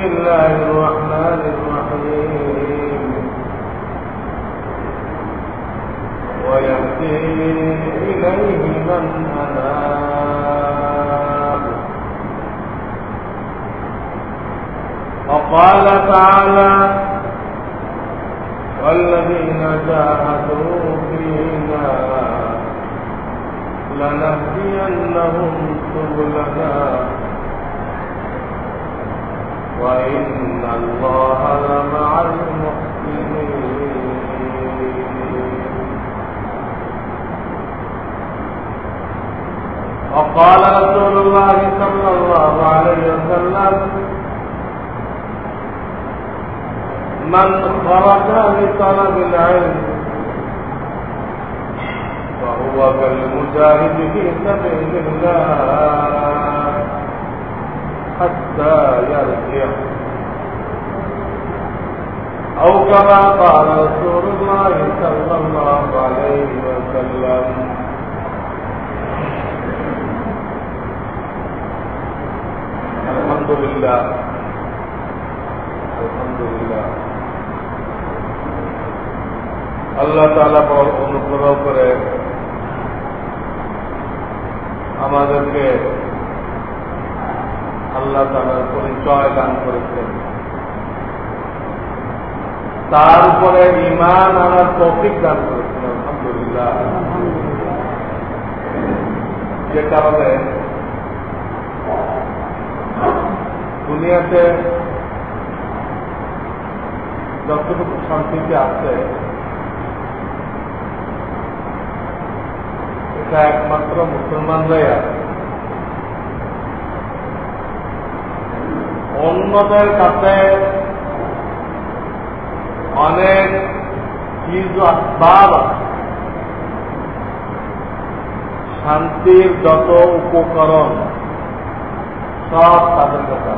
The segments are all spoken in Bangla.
بسم الله الرحمن الرحيم. ويهدي إليه من أناب وقال تعالى والذين جاهدوا فينا لنهدينهم سبلنا. وإن الله لمع المحسنين وقال رسول الله صلى الله عليه وسلم من خرج لطلب العلم فهو كالمجاهد في سبيل الله. حتى يرجع أو كما قال رسول الله صلى الله عليه وسلم الحمد لله الحمد لله আল্লাহ তালা অনুগ্রহ করে আমাদেরকে আল্লাহ তালার পরিচয় দান করেছেন। তার উপরে ইমান আনার তৌফিক দান করেছেন, আলহামদুলিল্লাহ। যে কারণে দুনিয়াতে যতটুকু শান্তিতে আছে, এটা একমাত্র মুসলমানরাই আছে। অন্যদের কাছে অনেক চিজ আসবাব শান্তির যত উপকরণ সব তাদের কাছে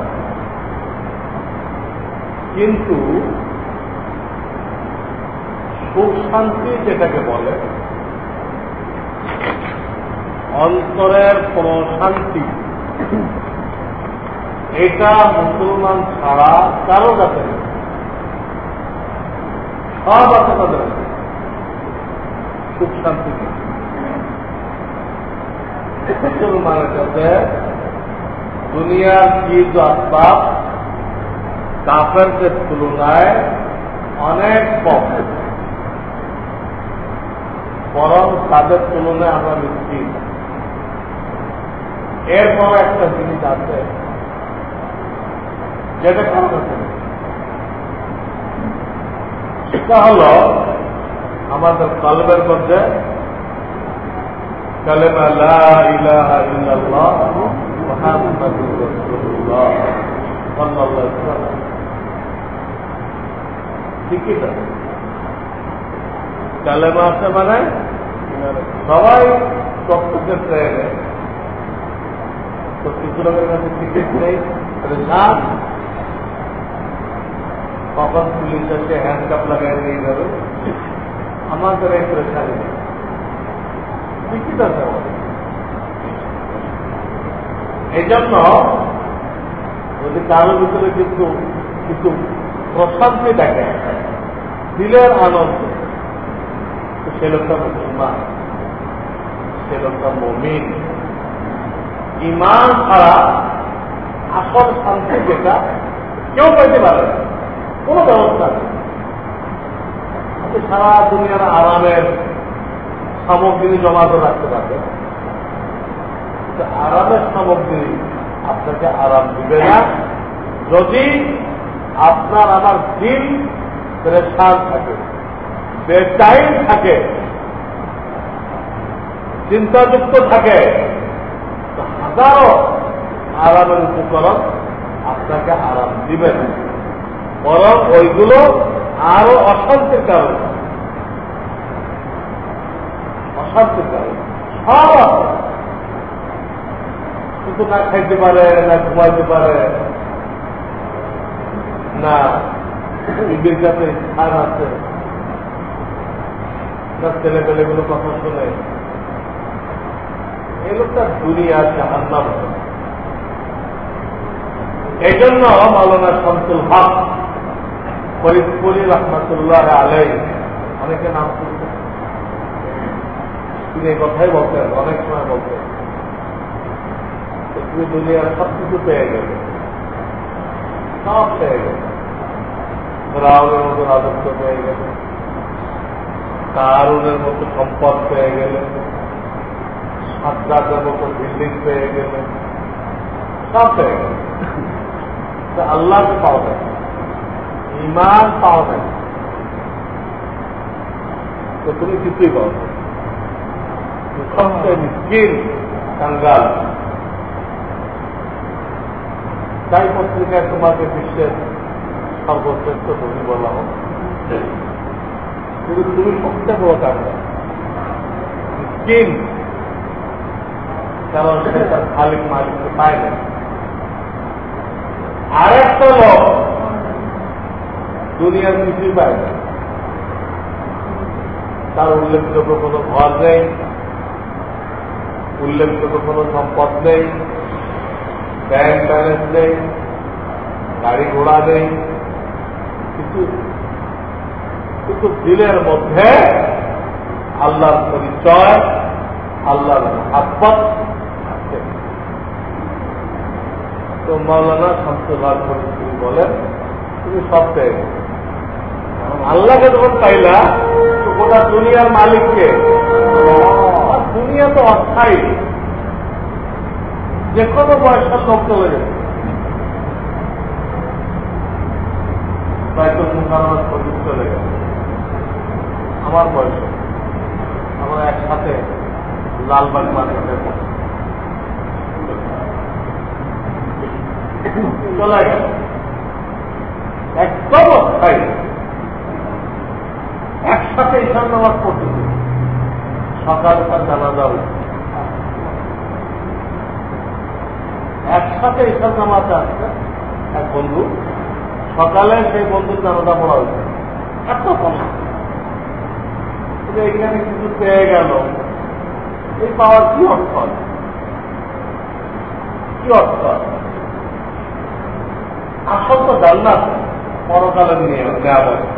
কিন্তু সুখ শান্তি যেটাকে বলে, অন্তরের প্রশান্তি এটা মুসলমান ছাড়া কারও কাছে নেই। সব আছে তাদের সুখ শান্তি মুসলমানের কাছে দুনিয়ার চিজ আসবাব কাফেরদের তুলনায় অনেক কম। বরং তাদের তুলনায় আমরা মিষ্টি এরপর একটা জিনিস আছে। যেটা নেই। সেটা হল আমাদের কলবের মধ্যে কালেমা ইলাহা আছে মানে সবাই ডক্টরকে ট্রেনে তো কিছু লোকের কাছে টিকিট নেই কখন পুলিশ এসে হ্যান্ডকাপ লাগাই নিয়ে যাবে আমাদের এই প্রেশারি নেই টিকিট আছে। এই জন্য যদি কারোর ভিতরে কিন্তু কিছু প্রশান্তি দেখে দিলের আনন্দ সে লোকটা মুসলমান, সে লোকটা মমিন। ইমান ছাড়া আসল শান্তি যেটা, কেউ পাইতে পারে না। কোন ব্যবস্থা নেই। সারা দুনিয়ার আরামের সামগ্রী জমা করে রাখতে পারবেন। আরামের সামগ্রী আপনাকে আরাম দিবে না। যদি আপনার আমার দিন প্রেশান থাকে বেটাইম থাকে, চিন্তাযুক্ত থাকে হাজারো আরামের উপকরণ আপনাকে আরাম দিবে না। বরং ওইগুলো আরও অশান্তির কারণ। অশান্তির কারণ। সব কিন্তু না খাইতে পারে, না ঘুমাইতে পারে, না নিজের কাছে স্থান আছে, না ছেলে পেলেগুলো কথা শুনে। এই লোকটা দুনিয়া জাহান্নাম। এই জন্য মাওলানা শামসুল হক ফরিদপুরি রহমতুল্লাহ আলাই অনেকে নাম শুনতে তিনি এই কথাই বলতেন, অনেক সময় বলতেন। তুমি দুনিয়ার সব কিছু পেয়ে গেলে সব পেয়ে গেলে রাউনের মতো রাজত্ব পেয়ে গেলে কারুনের মতো সম্পদ পেয়ে গেলে সাতরাজের মতো বিল্ডিং পেয়ে গেলে সব পেয়ে গেলে আল্লাহকে পাওয়া যায়। ইমান পাওয়া যায়। তো তুমি কিছুই পাও তাই পত্রিকায় তোমাকে বিশ্বের সর্বশ্রেষ্ঠ ধনী বলা হোক। কিন্তু তুমি সবচেয়ে বড় কাঙ্গাল। মিসকিন, কারণ সে তার খালিক মালিককে পায় না আরেকটা লোক দুনিয়ার কিছুই পায় না। তার উল্লেখযোগ্য কোনো ঘর নেই, উল্লেখযোগ্য কোনো সম্পদ নেই ব্যাংক ব্যালেন্স নেই, গাড়ি ঘোড়া নেই, কিন্তু কিন্তু দিলের মধ্যে আল্লাহর পরিচয়, আল্লাহর হাব্বত আছে। তো মৌলানা শামসুল্লাহ পরিস্থিতি বলেন তুমি সব পেয়ে আল্লাহকে যখন পাইলা, গোটা দুনিয়ার মালিককে। দুনিয়া তো অস্থায়ী। যে কোনো বয়সের লোক চলে গেছে। বাইতুল গেছে। আমার বয়স। আমরা একসাথে লালবাগ গেল। একদম অস্থায়ী। একসাথে ঈশান নামাজ পড়তেছে সকাল তার জানাজা হয়েছে একসাথে ঈশান নামাজ আসছে এক বন্ধু। সকালে সেই বন্ধুর জানাজা পড়া হয়েছে। এত কম এখানে কিছু পেয়ে গেল। এই পাওয়ার কি অর্থ কি অর্থ আসল তো জান্নাত। পরকালে নিয়ে নেওয়া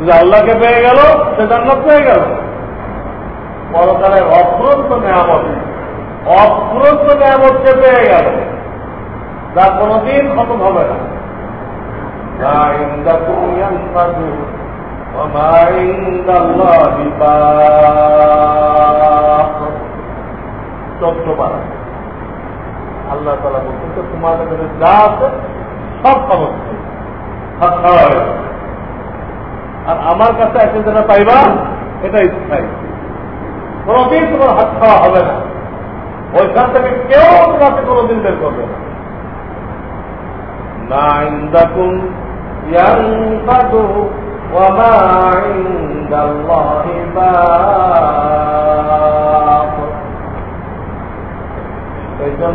যদি আল্লাহকে পেয়ে গেল, সে জান্নাত পেয়ে গেল। পরকালে অফুরন্ত নেয়ামত। অফুরন্ত নেয়ামতকে পেয়ে গেল। যা কোনদিন খতম হবে না। আল্লাহ তালা বলছেন তোমাদের যা আছে সব হয়ে আর আমার কাছে এসে যেটা পাইবা এটা স্থায়ী কোনদিন তোমার হাত খাওয়া হবে না। ওইখান থেকে কেউ কাছে কোনোদিন বের করবে না।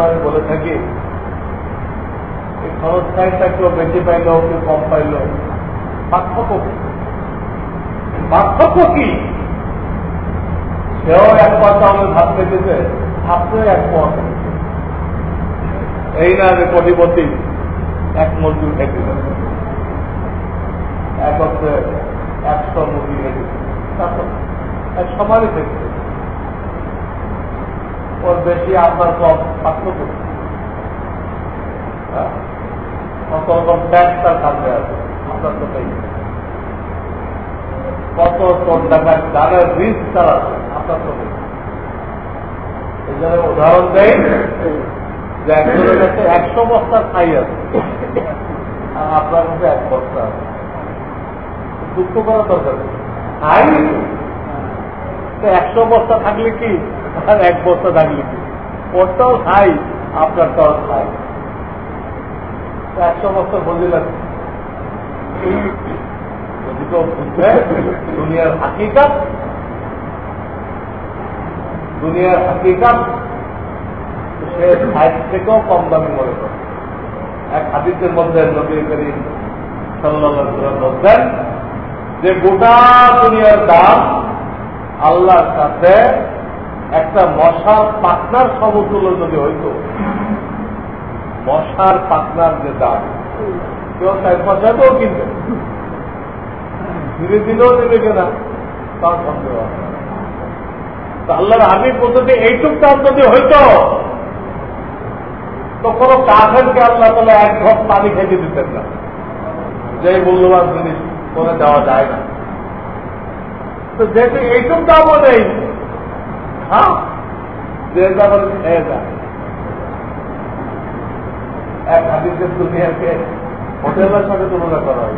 আমি বলে থাকি খরচ খাইটা কেউ বেশি পাইল কেউ কম পাইল পার্থক্য পার্থক্য কি? সেও এক পয়সা আমাদের ভাত পেতেছে আপনিও এক পয়সা এই না যে কোটিপতি, এক মজদুর খেতে এক হচ্ছে একশো মুরগি খেতে এক সমানই থেকে ওর বেশি আপনার কম পার্থক্য হ্যাঁ? কত রকম ট্যাক্স তার সামনে আছে আপনার তো তাই কত কোন টাকার দানের রিস্ক তার আপনার নেই এই জন্য উদাহরণ দেয় যে একজনের কাছে একশো বস্তার খাই আছে, আর আপনার কাছে এক বস্তা আছে। দুঃখ করার দরকার খাই একশো বস্তা থাকলে কি? আর এক বস্তা থাকলে কি? ওরটাও খাই আপনারটাও খাই একশো বস্তা বলছিলেন দুনিয়ার হাকিকাত। দুনিয়ার হাকিকাত সে সাইড থেকেও কম দামি মনে করে। এক হাদিসের মধ্যে নবী করিম সাল্লাহ যে গোটা দুনিয়ার দাম আল্লাহর কাছে একটা মশার পাটনার সমতুল্য যদি হইত, মশার পাটনার যে দাম, কেউ চার পয়সাতেও কিনবে। ধীরে ধীরেও দেবে কিনা তার সন্দেহ আল্লাহর হাবিব পদ্ধতি এইটুক দাম যদি হইত, তো কোনো কাফেরকে আল্লাহ তাহলে এক ঘর পানি খেতে দিতেন না। যে মূল্যবান জিনিস করে দেওয়া যায় না। তো যেহেতু এইটুক দামও নেই হ্যাঁ যে যাবেন খেয়ে যায় এক হাদিসের দুনিয়াকে হোটেলের সাথে তুলনা করা হয়।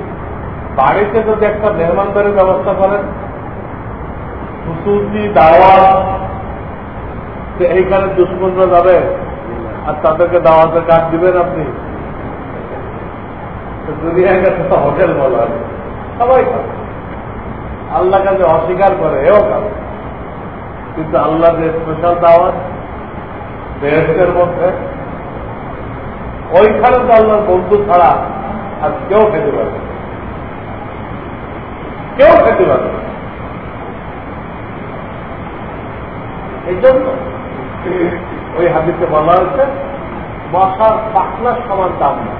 বাড়িতে যদি একটা মেহমানদারির ব্যবস্থা করেন সুসুতি দাওয়াত এইখানে দুশ্মনরা যাবে আর তাদেরকে দাওয়াতের কাজ দিবেন আপনি। হোটেল বলা সবাই আল্লাহ কাছে অস্বীকার করে, এও খাবে। কিন্তু আল্লাহ যে স্পেশাল দাওয়াত বেহেস্টের মধ্যে, ওইখানে তো আল্লাহর বন্ধু ছাড়া আর কেউ খেতে পারবে কেউ খেতে পারবে এই জন্য ওই হাদিসে বলা হয়েছে মশার পাখনার সমান দাম না।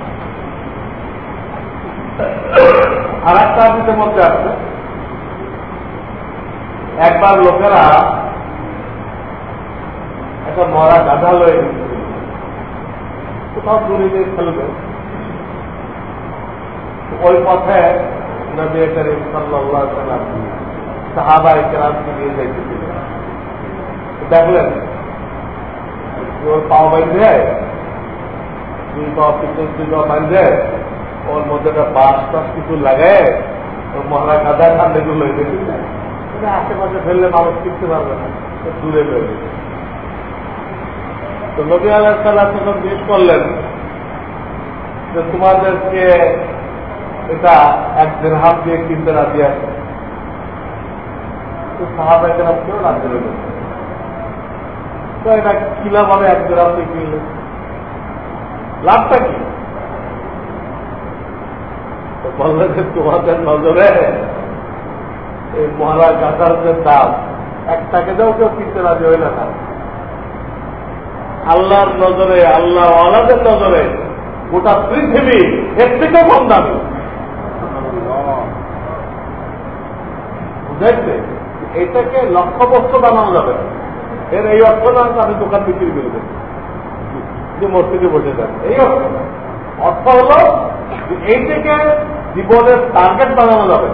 আর একটা হাদিসের মধ্যে আছে, একবার লোকেরা একটা মরা গাধা লয়ে কোথাও দূরে ফেলবে। ওই পথে নবী করিম সাল্লাহ সাহাবা ইকরামকে নিয়ে যাইতেছিল। দেখলেন? ওর পাও বাঁধে দুই পা পিছন, দুই পা বাঁধে ওর মধ্যে একটা বাস টাস কিছু লাগে ওর মহারা গাদা কান্দে গুলো আশেপাশে ফেললে মানুষ শিখতে পারবে না দূরে বেরোবে তো নবী আল্লাহ সাল্লাহ তখন জিজ্ঞেস করলেন যে, তোমাদেরকে এটা এক দেড় হাত দিয়ে কিনতে রাজি আছে তো এটা এক দিয়ে লাভটা কি? তোমাদের নজরে, এই যে দাম কেউ কিনতে না। আল্লাহর নজরে আল্লাহ আলাদের নজরে গোটা পৃথিবী এর থেকেও কম দামি। বুঝাইছে এটাকে লক্ষ্য বস্তু বানানো যাবে। এর এই অর্থ না আমি দোকান বিক্রি করবে কিন্তু মসজিদে বসে যান। এই অর্থ অর্থ হল এই থেকে জীবনের টার্গেট বানানো যাবে।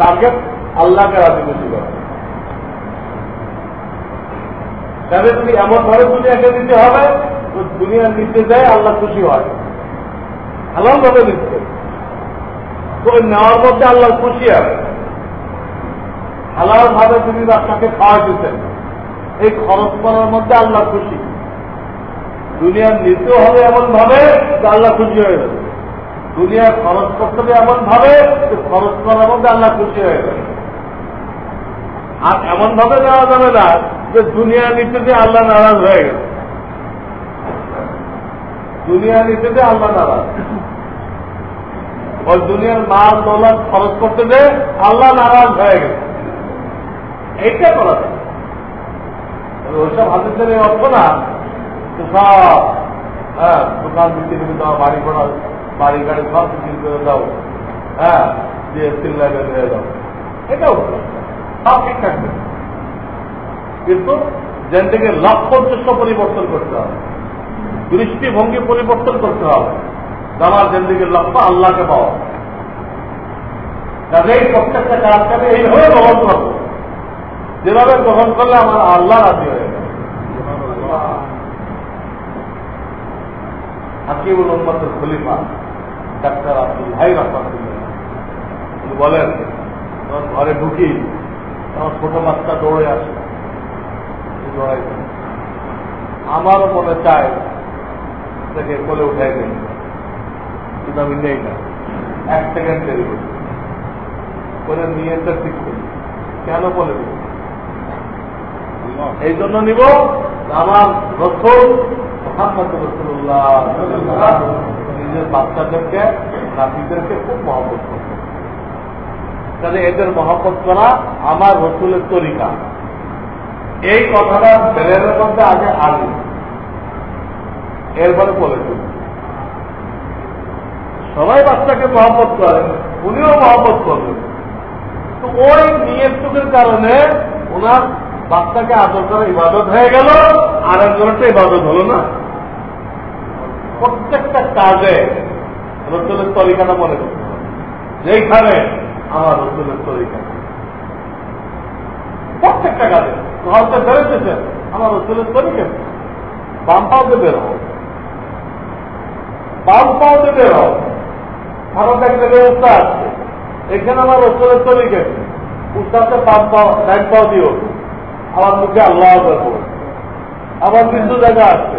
টার্গেট আল্লাহকে রাজি খুশি করে তাহলে তুমি এমন ভাবে দুনিয়াকে দিতে হবে, তো দুনিয়ার নিতে যায়, আল্লাহ খুশি হয়। হালাল ভাবে দিচ্ছে তো নেওয়ার মধ্যে আল্লাহ খুশি হবে হালাল ভাবে তিনি আপনাকে খাওয়া দিতেন। এই খরচ করার মধ্যে আল্লাহ খুশি। দুনিয়ার নিতেও হবে এমন ভাবে যে আল্লাহ খুশি হয়ে যাবে। দুনিয়ার খরচ করতে হবে এমন ভাবে যে খরচ করার মধ্যে আল্লাহ খুশি হয়ে যাবে। আর এমন ভাবে দেওয়া যাবে না যে দুনিয়া নিতে যে আল্লাহ নারাজ হয়ে গেছে। দুনিয়া নিতে যে আল্লাহ নারাজ। ওই দুনিয়ার মাল, দৌলত খরচ করতে যে আল্লাহ নারাজ হয়ে গেছে। এইটা করা যায়। ওইসব হাদিসের এই অর্থ না সব হ্যাঁ দোকান বিক্রি করে দাও, বাড়ি করা বাড়ি গাড়ি সব বিক্রি করে দাও হ্যাঁ দিয়ে দাও এটাও সব ঠিক থাকবে। কিন্তু যেন থেকে লক্ষ্য উদ্দেশ্য পরিবর্তন করতে হবে, দৃষ্টিভঙ্গি পরিবর্তন করতে হবে। আমার জিন্দিগির লক্ষ্য আল্লাহকে পাওয়া। কাজেই প্রত্যেকটা কাজটাকে এইভাবে গ্রহণ করব। যেভাবে গ্রহণ করলে আমার আল্লাহ রাজি হয়ে হাকিবুল উম্মতের খলিফা, ডাক্তার আব্দুল ভাই রহমাতুল্লাহ। উনি বলেন তখন ঘরে ঢুকি তখন ছোট বাচ্চা দৌড়ে আসে। দৌড়াই আমারও মনে চায়, তাকে কোলে উঠে গেল কিন্তু আমি নেই না। এক সেকেন্ড দেরি করি করে নিয়েটা ঠিক করি। কেন বলে দিব? এই জন্য নিব আমার রসুল মোহাম্মদ রসুল্লাহ। নিজের বাচ্চাদেরকে নাতিদেরকে খুব মহব্বত তাহলে এদের মহব্বত করা আমার রসুলের তরিকা। এই কথাটা ব্রেনের মধ্যে আগে আনি। এরপরে বলেছিল সবাই বাচ্চাকে মহব্বত করেন উনিও মহব্বত করবেন তো ওই নিয়তটুকের কারণে ওনার বাচ্চাকে আদর করা ইবাদত হয়ে গেল আর একজনটা ইবাদত হলো না। প্রত্যেকটা কাজে রসুলের তরিকাটা মনে করতে হবে। যেইখানে আমার রসুলের তরিকা। প্রত্যেকটা কাজে। ঘরতে বেরোতেছেন আমার রসুলের তরিকা বাম পাওতে বের বাম পাওতে বের ভারত একটা ব্যবস্থা আছে। এখানে আমার রসুলের তরিকা উস্তাদকে বাম পাও ডাইন পাও দিও। আমার মুখে আল্লাহ করব আবার নিচু জায়গা আছে।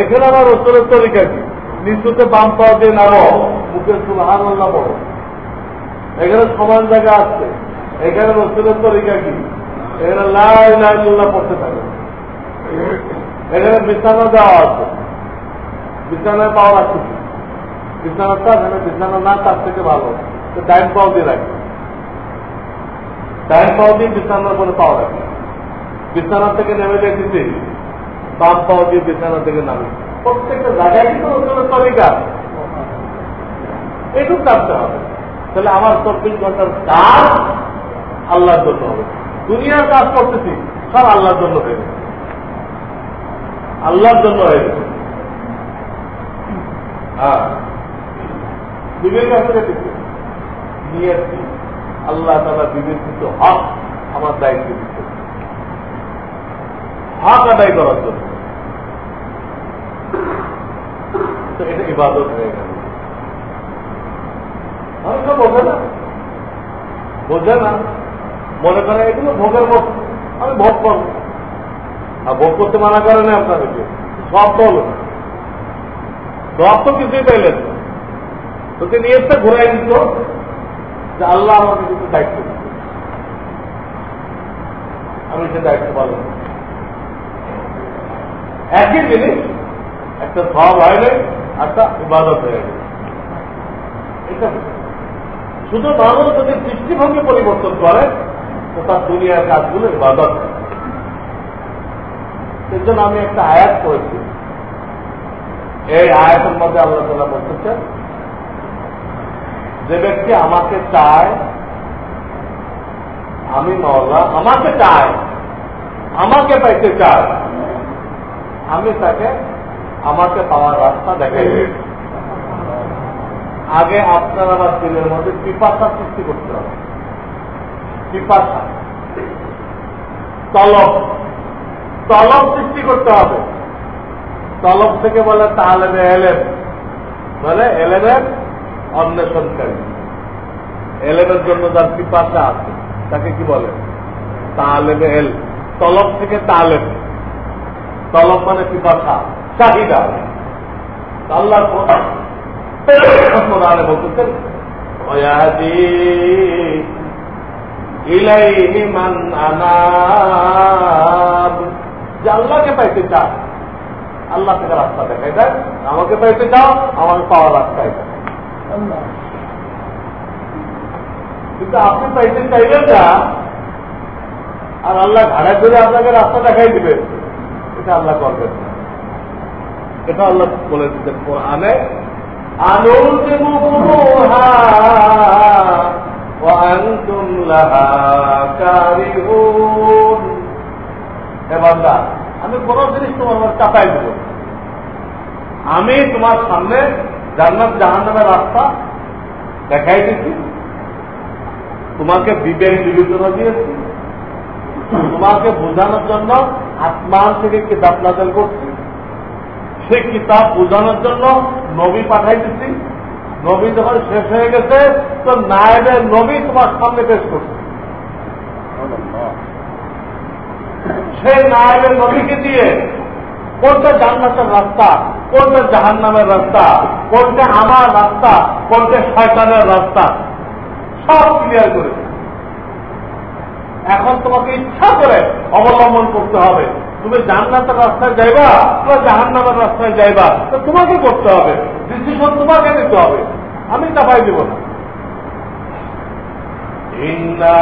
এখানে আমার রসুলের তরিকা কি নিচুতে বাম পাওয়া দিয়ে নামো মুখে সুলহান আল্লাহ বড় এখানে সমান জায়গা আছে। এখানে রসুলের তরিকা কি এখানে লাই লাইল্লাহ পড়তে থাকে। এখানে বিছানা দেওয়া আছে। বিছানায় পাওয়া রাখছে বিছানাটা এখানে বিছানা না, তার থেকে ভালো। ডাইন দিয়ে রাখে। ডাইন দিয়ে বিছানার পাওয়া রাখে বিছানা থেকে নেমে বাম দিয়ে বিছানা থেকে নামে। প্রত্যেকটা জায়গায় কিন্তু কাটতে হবে। তাহলে আমার চব্বিশ ঘণ্টার কাজ আল্লাহর জন্য হবে। দুনিয়ার কাজ করতেছি, সব আল্লাহর জন্য হয়ে গেছে। আল্লাহর জন্য হয়ে গেছে। হ্যাঁ। বিবেক কাছে রেখেছে নিয়ে আল্লাহ তালা বিবেক কিন্তু হক আমার দায়িত্ব দিচ্ছে হক আদায় করার জন্য। এটা ইবাদত হয়ে গেল। অনেকে বোঝে না। বোঝে না। মনে করে এগুলো ভোগের বস্তু আমি ভোগ করব। আর ভোগ করতে মানা করে না আপনাদেরকে। সব তো হলো না সব তো কিছুই পাইলেন তোকে নিয়ে এসে ঘুরাই দিত। যে আল্লাহ আমাকে কিছু দায়িত্ব আমি সে দায়িত্ব পালন একই জিনিস, একটা সব হয় নাই একটা ইবাদত হয়ে এটা শুধু মানুষ যদি দৃষ্টিভঙ্গি পরিবর্তন করে, তো তার দুনিয়ার কাজগুলো ইবাদত সেই জন্য আমি একটা আয়াত করেছি এই আয়াতের মধ্যে আল্লাহ তালা বলতেছেন যে ব্যক্তি আমাকে চায়, আমি মহল্লা আমাকে চায়, আমাকে পাইতে চায়, আমি তাকে, আমাকে পাওয়ার রাস্তা দেখাই আগে আপনার আমার দিলের মধ্যে পিপাসা সৃষ্টি করতে হবে। পিপাসা। তলব। তলব সৃষ্টি করতে হবে। তলব থেকে বলে তাহলে এলেন বলে এলেনের অন্বেষণকারী এলেনের জন্য যার পিপাসা আছে, তাকে কি বলে? তালেবে এল। তলব থেকে তালেব। তলব মানে পিপাসা চাহিদা। আল্লাহ কোরআনে বলতেছেন, ওয়াদি ইলাইহি মান আল্লাহকে পাইতে চাও আল্লাহ থেকে রাস্তা দেখাই দেয়, আমাকে পাইতে চাও, আমাকে পাওয়ার রাস্তায় কিন্তু আপনি পাইতে চাইবেন না, আর আল্লাহ ভাড়া করে আপনাকে রাস্তা দেখাই দিবে এটা আল্লাহ করবেন এটা আল্লাহ বলে দিতে আনে আমি কোন জিনিস তোমার চাপাই দেব আমি তোমার সামনে জান্নাত জাহান্নামের রাস্তা দেখাই দিচ্ছি তোমাকে বিবেক বিবেচনা দিয়েছি। তোমাকে বোঝানোর জন্য আসমান থেকে কিতাব নাজল করছি। সে কিতাব বোঝানোর জন্য নবী পাঠাই দিচ্ছি নবী যখন শেষ হয়ে গেছে, তো নায়েবের নবী তোমার সামনে পেশ করছে। সেই নায়েবের নবীকে দিয়ে কোনটা জান্নাতের রাস্তা? কোনটা জাহান নামের রাস্তা, কোনটা আমার রাস্তা, কোনটা শয়তানের রাস্তা, সব ক্লিয়ার করেছে এখন তোমাকে ইচ্ছা করে অবলম্বন করতে হবে। তুমি জান্নাতের রাস্তায় যাইবা বা জাহান নামের রাস্তায় যাইবা, তো তোমাকে করতে হবে ডিসিশন তোমাকে নিতে হবে। আমি চাপাই দিব না। ইন্না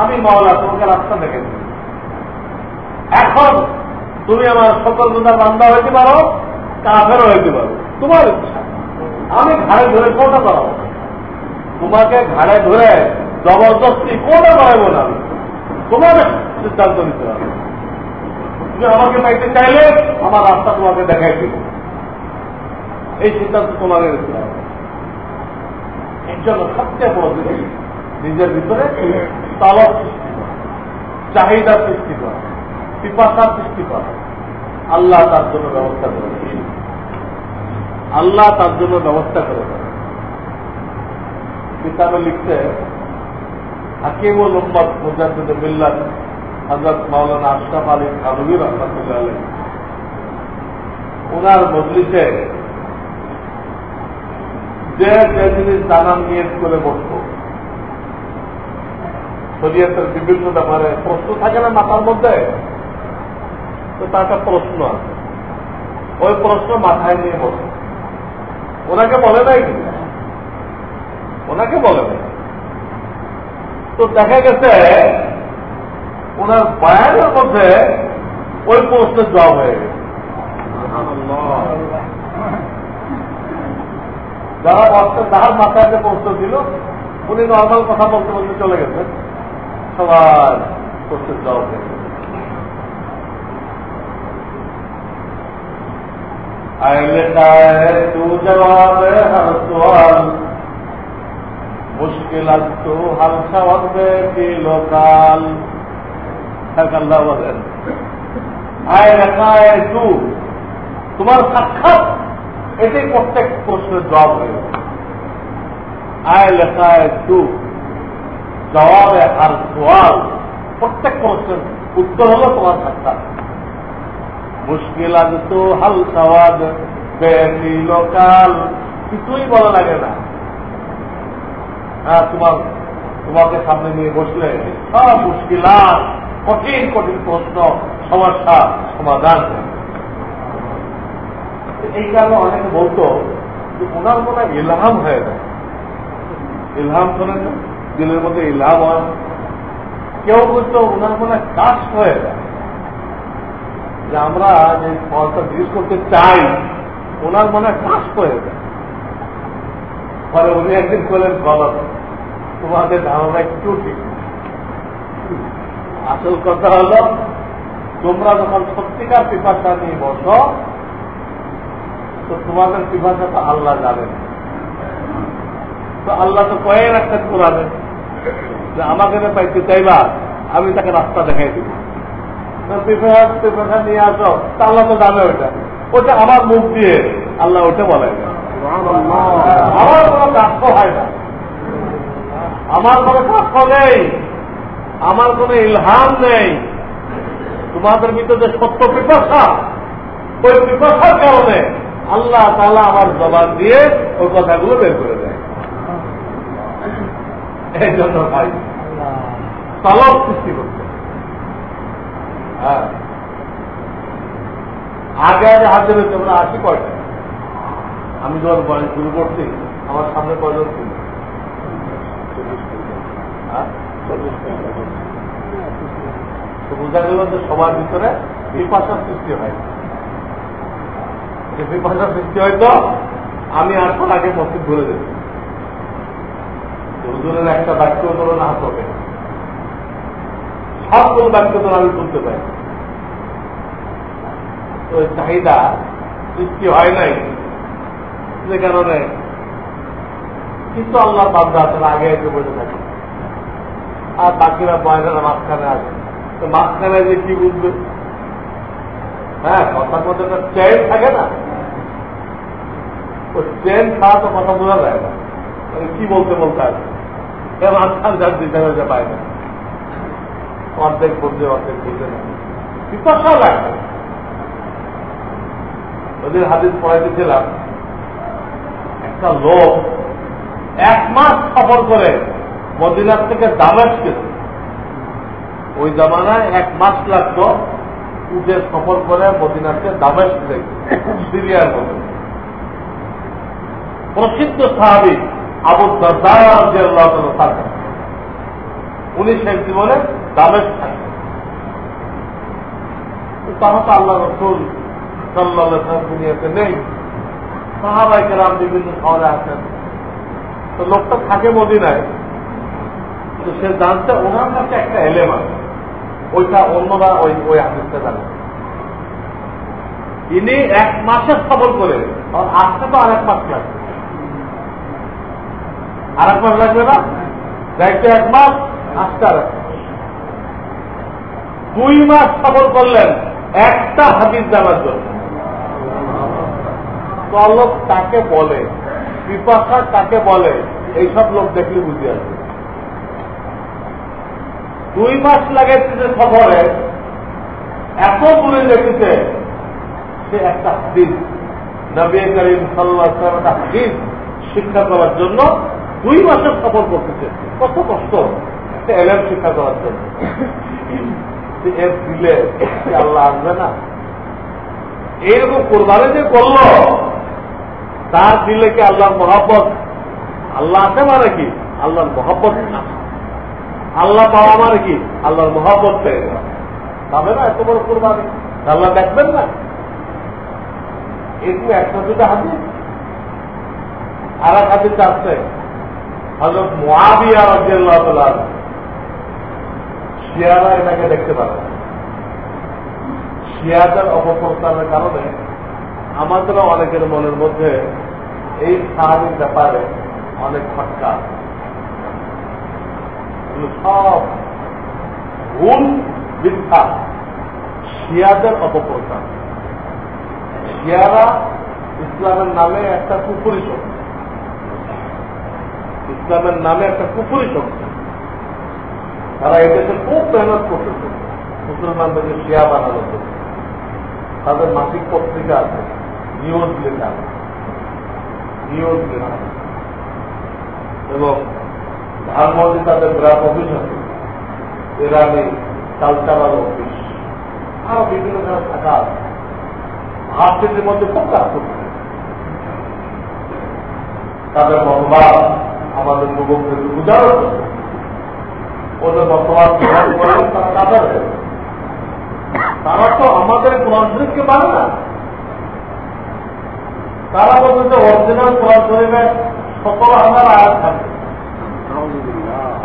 আমি মাওলা, তোমাকে রাস্তা দেখে এখন তুমি আমার সকল গুণা বান্দা হইতে পারো, কাফেরও হইতে পারো। তোমার ইচ্ছা। আমি ঘাড়ে ধরে কোনটা করাবো তোমাকে ঘাড়ে ধরে জবরদস্তি কোনটা করাবো না তোমার সিদ্ধান্ত নিতে হবে। তুমি আমাকে পাইতে চাইলে আমার রাস্তা তোমাকে দেখাই দিব। এই সিদ্ধান্ত তোমাকে নিতে হবে এর জন্য সবচেয়ে বড় জিনিস নিজের ভিতরে তালক সৃষ্টি করা, চাহিদা সৃষ্টি করা, পিপাসা সৃষ্টি করা। আল্লাহ তার জন্য ব্যবস্থা করে আল্লাহ তার জন্য ব্যবস্থা করে কিতাবে লিখতে হাকিমুল উম্মদ মুজাহিদ মিল্লাত হজরত মাওলানা আশরাফ আলী খানুবি রহমতুল্লাহ আলী ওনার মজলিসে যে যে জিনিস জানান নিয়ত করে শরীয়তের বিভিন্ন ব্যাপারে প্রশ্ন থাকে না মাথার মধ্যে? তো তার একটা প্রশ্ন আছে। ওই প্রশ্ন মাথায় নিয়ে ওনাকে বলে নাই? ওনাকে বলে নাই। তো দেখা গেছে, ওনার বায়ানের মধ্যে ওই প্রশ্নের জবাব হয়ে গেছে। যারা বসতেন তাহার মাথায় যে প্রশ্ন ছিল, উনি নর্মাল কথা বলতে বলতে চলে গেছেন। সবার প্রশ্নের জবাব মুশকিল হালসা তোমার সাক্ষাৎ এটাই প্রত্যেক প্রশ্নের জবাব হয়ে আয় লেখায় তু জবাবে আর সোয়াল প্রত্যেক প্রশ্নের উত্তর হলো তোমার সাক্ষাৎ মুশকিল তো লোকাল। কিছুই বলা লাগে না। হ্যাঁ তোমার, তোমাকে সামনে নিয়ে বসলে সব মুশকিলাত, কঠিন কঠিন প্রশ্ন, সমস্যা, সমাধান। এই কারণে অনেকে বলতো যে ওনার মনে ইলহাম হয়ে যায় ইলহাম শোনেন দিলের মধ্যে ইলহাম হয়। কেউ বলতো ওনার মনে কাজ হয়ে যায় যে আমরা যে ফলটা জিজ্ঞেস করতে চাই, ওনার মনে কাজ হয়ে যায়। পরে উনি একদিন করলেন গলত তোমাদের ধারণা একটু ঠিক। আসল কথা হল, তোমরা যখন সত্যিকার পিপাসা নিয়ে বসো তো তোমাদের পিপাসা তো আল্লাহ জানেন তো আল্লাহ তো কয়ে রাখতেন কোরআনে যে আমাকে পাইতে চাইবা, আমি তাকে রাস্তা দেখাই দিব। আমার মুখ দিয়ে আল্লাহ ওটা বলে। আমার কোনো কাক্ষ হয় না। আমার কোনো নেই। আমার কোনো ইলহাম নেই। তোমাদের ভিতরে সত্য পিপাসা, ওই পিপাসার কারণে আল্লাহ তালা আমার জবান দিয়ে ওই কথাগুলো বের করে দেয়। এই জন্য ভাই তলব সৃষ্টি করতে হ্যাঁ। আগে আগে হাত তোমরা আসি কয়টা আমি যখন বয়স শুরু করছি, আমার সামনে কয়জন ছিল? হ্যাঁ? বোঝা গেল যে সবার ভিতরে বিপাশার সৃষ্টি হয়। যে বিপাশার সৃষ্টি হয়তো আমি আসার আগে মসজিদ ঘুরে দেব হুজুরের একটা বাক্য ধরো না হবে। সবগুলো বাক্য ধরো আমি তুলতে পারি। তো চাহিদা সৃষ্টি হয় নাই। যে কারণে কিন্তু আল্লাহ বান্ধা আছেন, আগে এসে বসে থাকে। আর বাকিরা বয়সেরা মাঝখানে আছে তো মাঝখানে যে কি বুঝবে? হ্যাঁ কথার মধ্যে একটা চেন থাকে না। ওই চেন ছাড়া তো কথা বোঝা যায় না। মানে কি বলতে বলতে আছে একটা লোক এক মাস সফর করে মদিনার থেকে দামেশ ওই জামানায় এক মাস লাগতো উঠে সফর করে মদিনাতে দামেশ সিরিয়ার মধ্যে। প্রসিদ্ধ সাহাবি আবু দাদা থাকে উনি জীবনে দামেশ থাকে তখন তো আল্লাহ রসুল দুনিয়াতে নেই। বিভিন্ন শহরে আছেন তো লোকটা থাকে মদিনায়। তো সে জানতে ওনার কাছে একটা এলেম আছে। ওইটা অন্যরা ওই ওই হাদিসটা জানে। ইনি এক মাসের সফর করে তখন আসতে তো আর এক মাস লাগবে। আর এক মাস লাগবে না? যাইতে এক মাস আসতে আর দুই মাস সফর করলেন, একটা হাদিস জানার জন্য। তলব তাকে বলে? পিপাসা তাকে বলে? এইসব লোক দেখলে বুঝে আসবে। দুই মাস লাগাইছে সফরে, এত দূরে দেখেছে সে একটা হাদিস। নবী করিম সাল্লাহ হাদিস শিক্ষা করার জন্য দুই মাসের সফর করতেছে। কত কষ্ট। এলএম শিক্ষা করার জন্য। দিলে আল্লাহ আসবে না। এইরকম কোরবানি যে করল তার দিলে কি আল্লাহর মহাব্বত? আল্লাহ আছে মানে কি? আল্লাহর মহাব্বত আল্লাহ পাওয়া মানে কি? আল্লাহর মহাব্বত পেয়ে যাওয়া পাবে না, এত বড় কোরবানি। আল্লাহ দেখবেন না। একটু একটা দুটা হাদিস আর এক হাদিস আসছে হজরত মহাবিয়া রাজিয়াল্লাহ শিয়ারা এটাকে দেখতে পারে। শিয়াদের অপপ্রচারের কারণে আমাদেরও অনেকের মনের মধ্যে এই সাহায্যের ব্যাপারে অনেক খটকা সব ভুল, মিথ্যা। শিয়াদের অপপ্রচার। শিয়ারা ইসলামের নামে একটা কুপুরি শক্তি ইসলামের নামে একটা কুপুরি শক্তি তারা এদেশে খুব মেহনত করতেছে। মুসলমানদেরকে শিয়া বানানোর জন্য। তাদের মাসিক পত্রিকা আছে, নিউজ লেখা নিউজ লেখা এবং ধানমন্ডি তাদের গ্রাম অফিস আছে। এরানি কালচারাল অফিস। আরও বিভিন্ন জায়গায় থাকা আছে। ভারতের মধ্যে খুব কাজ করছে তাদের মতবাদ আমাদের যুবকদের বুঝানো ওদের মতবাদ তারা তো আমাদের কোরআন শরীফকে মানে না। তারা বলছে যে অরিজিনাল কোরআন শরীফের সতেরো হাজার আয়াত থাকে।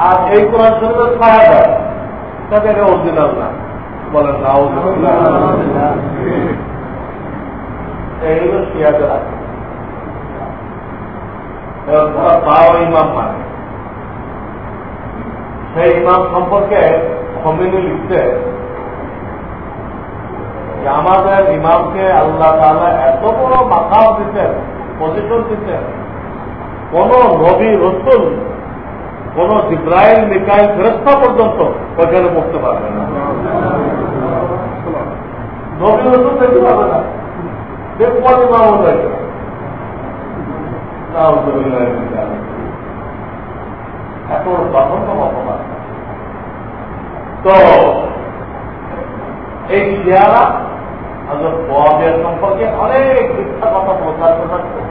আর এই কোরআন শরীফের ছয় হাজার তাকে এটা অরিজিনাল না। বলেন না এই হলো শিয়াদের আছে মানে। আমাদের ইমামকে আল্লাহ এত বড় মাথাও দিতেন পজিশন দিতেন। কোন নবী রসুল, কোন জিব্রাইল, মিকাইল ফেরস্তা পর্যন্ত ওইখানে পড়তে পারবে না। নবী রসুল দেখতে পারবে না। দেখবার ইমাম হয়ে সম্পর্কে অনেক মিথ্যা কথা প্রচার করছে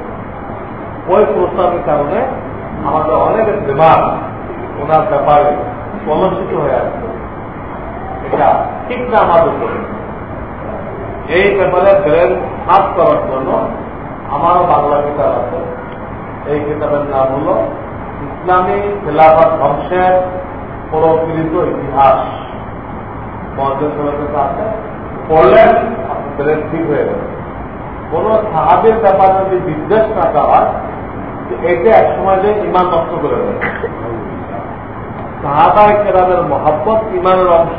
ওই প্রস্তাবের কারণে আমাদের অনেক দেমাগ ওনার ব্যাপারে কলসিত হয়ে আসছে এটা ঠিক না আমাদের উপরে এই ব্যাপারে ব্রেন সাফ করার জন্য আমারও বাংলা কিতাব আছে। এই কিতাবের নাম হল ইসলামী খেলাফত ধ্বংসের প্রকৃত ইতিহাস। আছে। পড়লেন ব্রেন ঠিক হয়ে গেল। কোন সাহাবের ব্যাপারে যদি বিদ্বেষ রাখা হয় এটা এক সময় যে ইমান নষ্ট করে দেবে সাহাবায় কেরামের মহাব্বত ইমানের অংশ।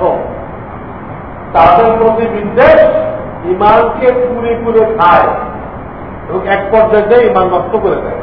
তাদের প্রতি বিদ্বেষ ইমানকে পুরে পুরে খায় এবং এক পর্যায়ে ইমান নষ্ট করে দেয়।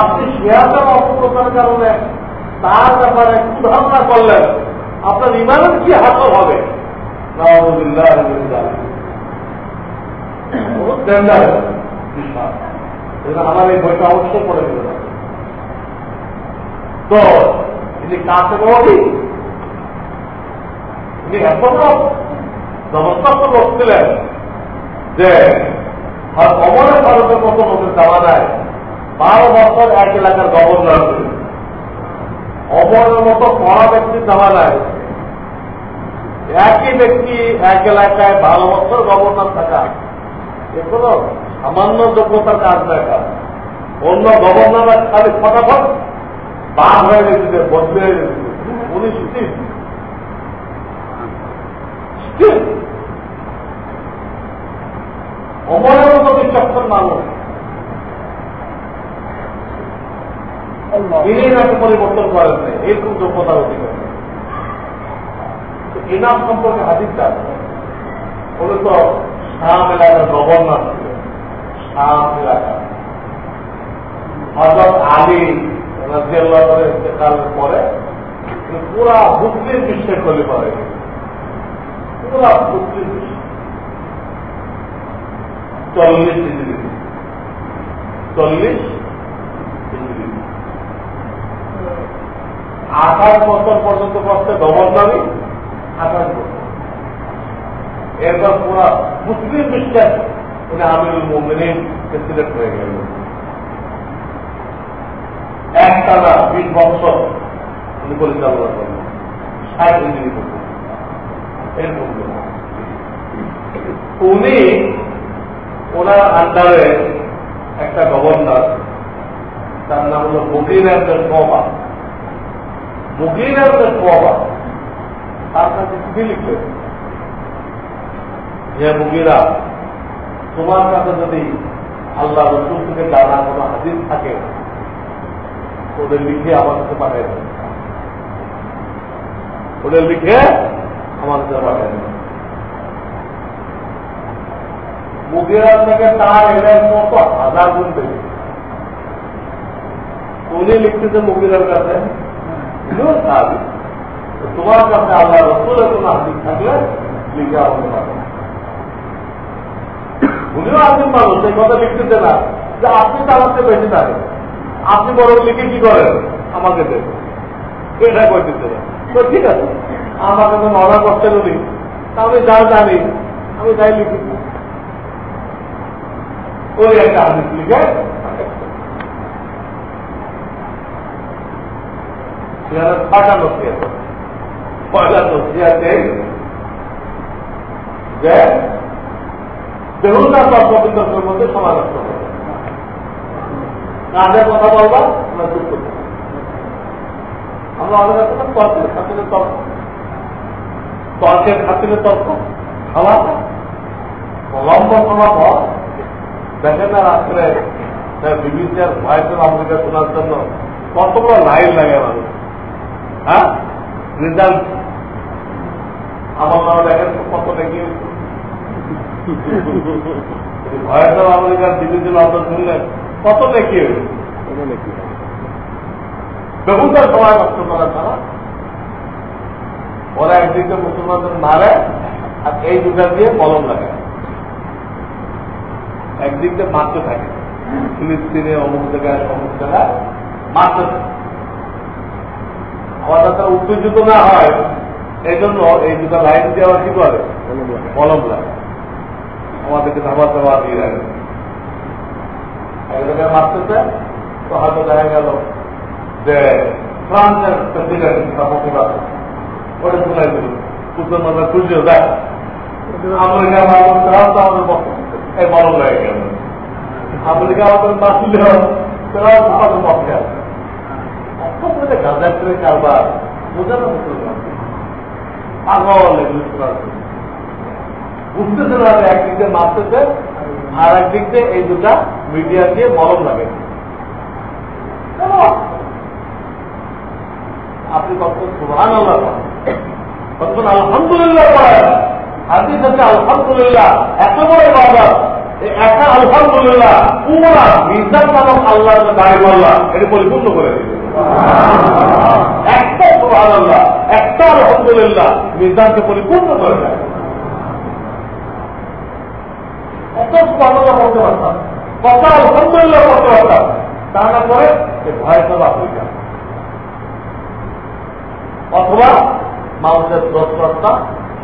আপনি কারণে তার ব্যাপারে কুধারণা করলেন? আপনার ইমানের কি হাসল হবে? আমার এই বইটা অবশ্যই পড়ে দিল তো তিনি কাছে বলি তিনি এত জবরদস্ত লোক ছিলেন যে আর অমরের ভারতের মতো লোকের দেওয়া যায় বারো বছর এক এলাকার গভর্নর অমরের মতো পড়া দেওয়া যায়। একই ব্যক্তি এক এলাকায় বারো বছর গভর্নর থাকা। এগুলো সামান্য যোগ্যতার কাজ দেখা অন্য গভর্নররা খালি ফটাফট বাদ হয়ে গেছিল বদলে হয়ে গেছিল উনি অমরের মতো বিচক্ষণ মানুষ। পরিবর্তন করেন নাই, এরকম যোগ্যতার অধিকার ইনাম সম্পর্কে হাজিরটা উনি তো শাম এলাকার গভর্নর শাম এলাকা। হজরত আলী পরে পুরা পড়ে পুরা বিশ্ব। চল্লিশ চল্লিশ ডিগ্রি আঠাশ বছর পর্যন্ত করতে গভর্নরই আঠাশ বছর। এরপর পুরা মুসলিম বিশ্বের উনি আমিরুল মোমিনিন সিলেক্ট হয়ে গেল একটানা বিশ বছর উনি পরিচালনা করলেন ষাট এরকম উনি ওনার আন্ডারে একটা গভর্নর তার নাম হল মুগির আব্দের সোবা আব্দের সোবা তার কাছে যে মুগিরা তোমার কাছে যদি আল্লাহ রসুল থেকে জানা কোনো হাজির থাকে, ওদের লিখে আমার কাছে পাঠিয়ে দেবে ওদের লিখে আমার কাছে পাঠিয়ে দেবে মুগেরা থেকে তার এলেন কত হাজার গুণ বেশি। উনি লিখতেছে মুগিরার কাছে তোমার কাছে আল্লাহ হাজির থাকলে লিখে আমাকে উনিও মানুষ এই কথা না যে আপনি চালাতে বেশি থাকেন। আপনি বড় লিখে কি করেন? আমাকে দেবেন এটা করতেছে তো ঠিক আছে, আমাকে তো অর্ডার করতে বলি আমি যা জানি, আমি যাই লিখি। ওই একটা হাদিস লিখে ছটা নসিয়া পয়লা নসিয়াতে যে বেহুদা তর্কবিন্দর মধ্যে সমালোচনা করবে কাজের কথা বলবা, আমরা চুপ করব। আমরা আমাদের কাছে তর্কের খাতিরে তর্ক। তর্কের খাতিরে তর্ক। খাওয়া লম্বা সময় পর দেখেন না রাত্রে বিবিসি আর ভয়েস আমেরিকা শোনার জন্য লাইন লাগে মানুষ হ্যাঁ? কত দেখি। ভয়েস সময় নষ্ট করা ছাড়া ওরা একদিকে মুসলমানদের মারে, আর এই দুটা দিয়ে কলম লাগায় একদিক দিয়ে মারতে থাকে। ফিলিস্তিনে অমুক জায়গায় অমুক জায়গায় মারতে থাকে। তারা উত্তেজিত না হয় এই জন্য এই দুটা লাইন আবার কি করে? কলম লাগে। আমাদেরকে ধাবা ধাবা দিয়ে রাখে মারতেছে তো হয়তো দেখা গেল যে ফ্রান্সের প্রেসিডেন্ট দেয় আমেরিকা মানুষ আমাদের পক্ষে আমেরিকা আমাদের পক্ষে আছে। গাঁজা করে কারবার বোঝানো মুসলমান পাগল মারতেছে, আর একদিক দিয়ে এই দুটা মিডিয়া দিয়ে মলম লাগে। আপনি কখন সুহান কখন আলহামদুলিল্লাহ আলহামদুলিল্লাহ। এত বড় বাবা একটা আলহামদুলিল্লাহ পুরা মিজান নামক আল্লাহ এটা পরিপূর্ণ করে দিবে। একটা সুহান আল্লাহ একটা আলহামদুলিল্লাহ মিজানকে পরিপূর্ণ করে দেয়। কত আলহামদুলিল্লাহ করতে পারতাম? তা না করে ভয় তো আফ্রিকা অথবা মানুষের দোষটা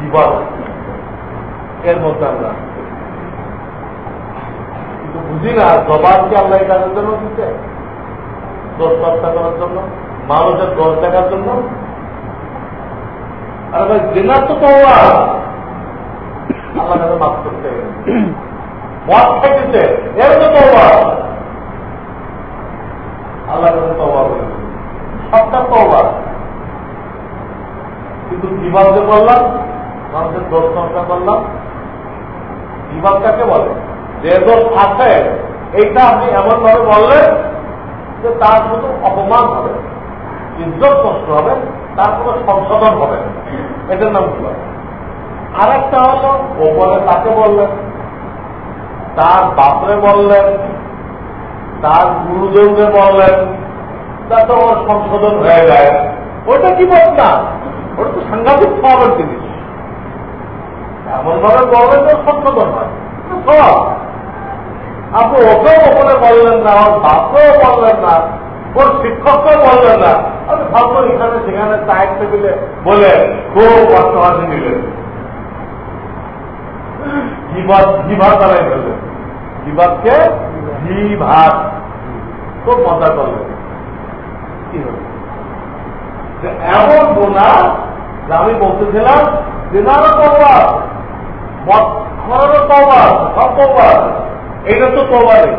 জীবন এর মধ্যে আমরা কিন্তু বুঝি না জবাবকে আল্লাহ কাজের জন্য দিতে? দোষ করার জন্য, মানুষের দোষ দেখার জন্য। আর ভাই জেনার তো আল্লাহ মাফ করতে এর তো আল্লাহ সবটা কিন্তু বিবাদে বললাম, মানুষের দোষ চর্চা করলাম কাকে বলে? যে দোষ আছে, এইটা আপনি এমন ভাবে বললেন যে তার শুধু অপমান হবে, ইজ্জত নষ্ট হবে, তার কোনো সংশোধন হবে এটার নাম কি? আর একটা হলো, ওপরে তাকে বললেন, তার বাপরে বললেন, তার গুরুদেবকে বললেন যাতে ওর সংশোধন হয়ে যায় ওটা কি বল না ওটা তো সাংঘাতিক স্বভাবের জিনিস। এমন ভাবে বললেন যে সংশোধন হয়। আপনি ওকেও ওপরে বললেন না, ওর বাপকেও বললেন না, ওর শিক্ষককেও বললেন না। আপনি ভাববো এখানে সেখানে চায়ের টেবিলে বলে খুব ভাতকে খুব মজা এমন গোনা যে আমি বলতেছিলাম সব কবার এটা তো তোবারে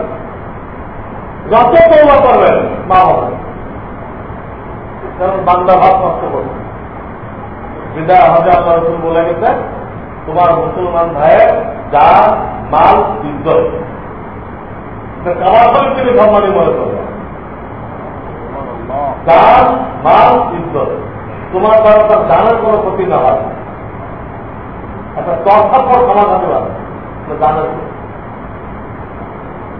যত তোবা করবেন মা হবে। কারণ বাংলা ভাব নষ্ট করবে। বিদায় হবে আল্লাহ রসুল বলে গেছে তোমার মুসলমান ভাইয়ের যা মাল ইজ্জত কামার তিনি সম্মানী মনে করবে দান মাল ইজ্জত তোমার দ্বারা তার দানের কোনো ক্ষতি না হয়। একটা পারে দানের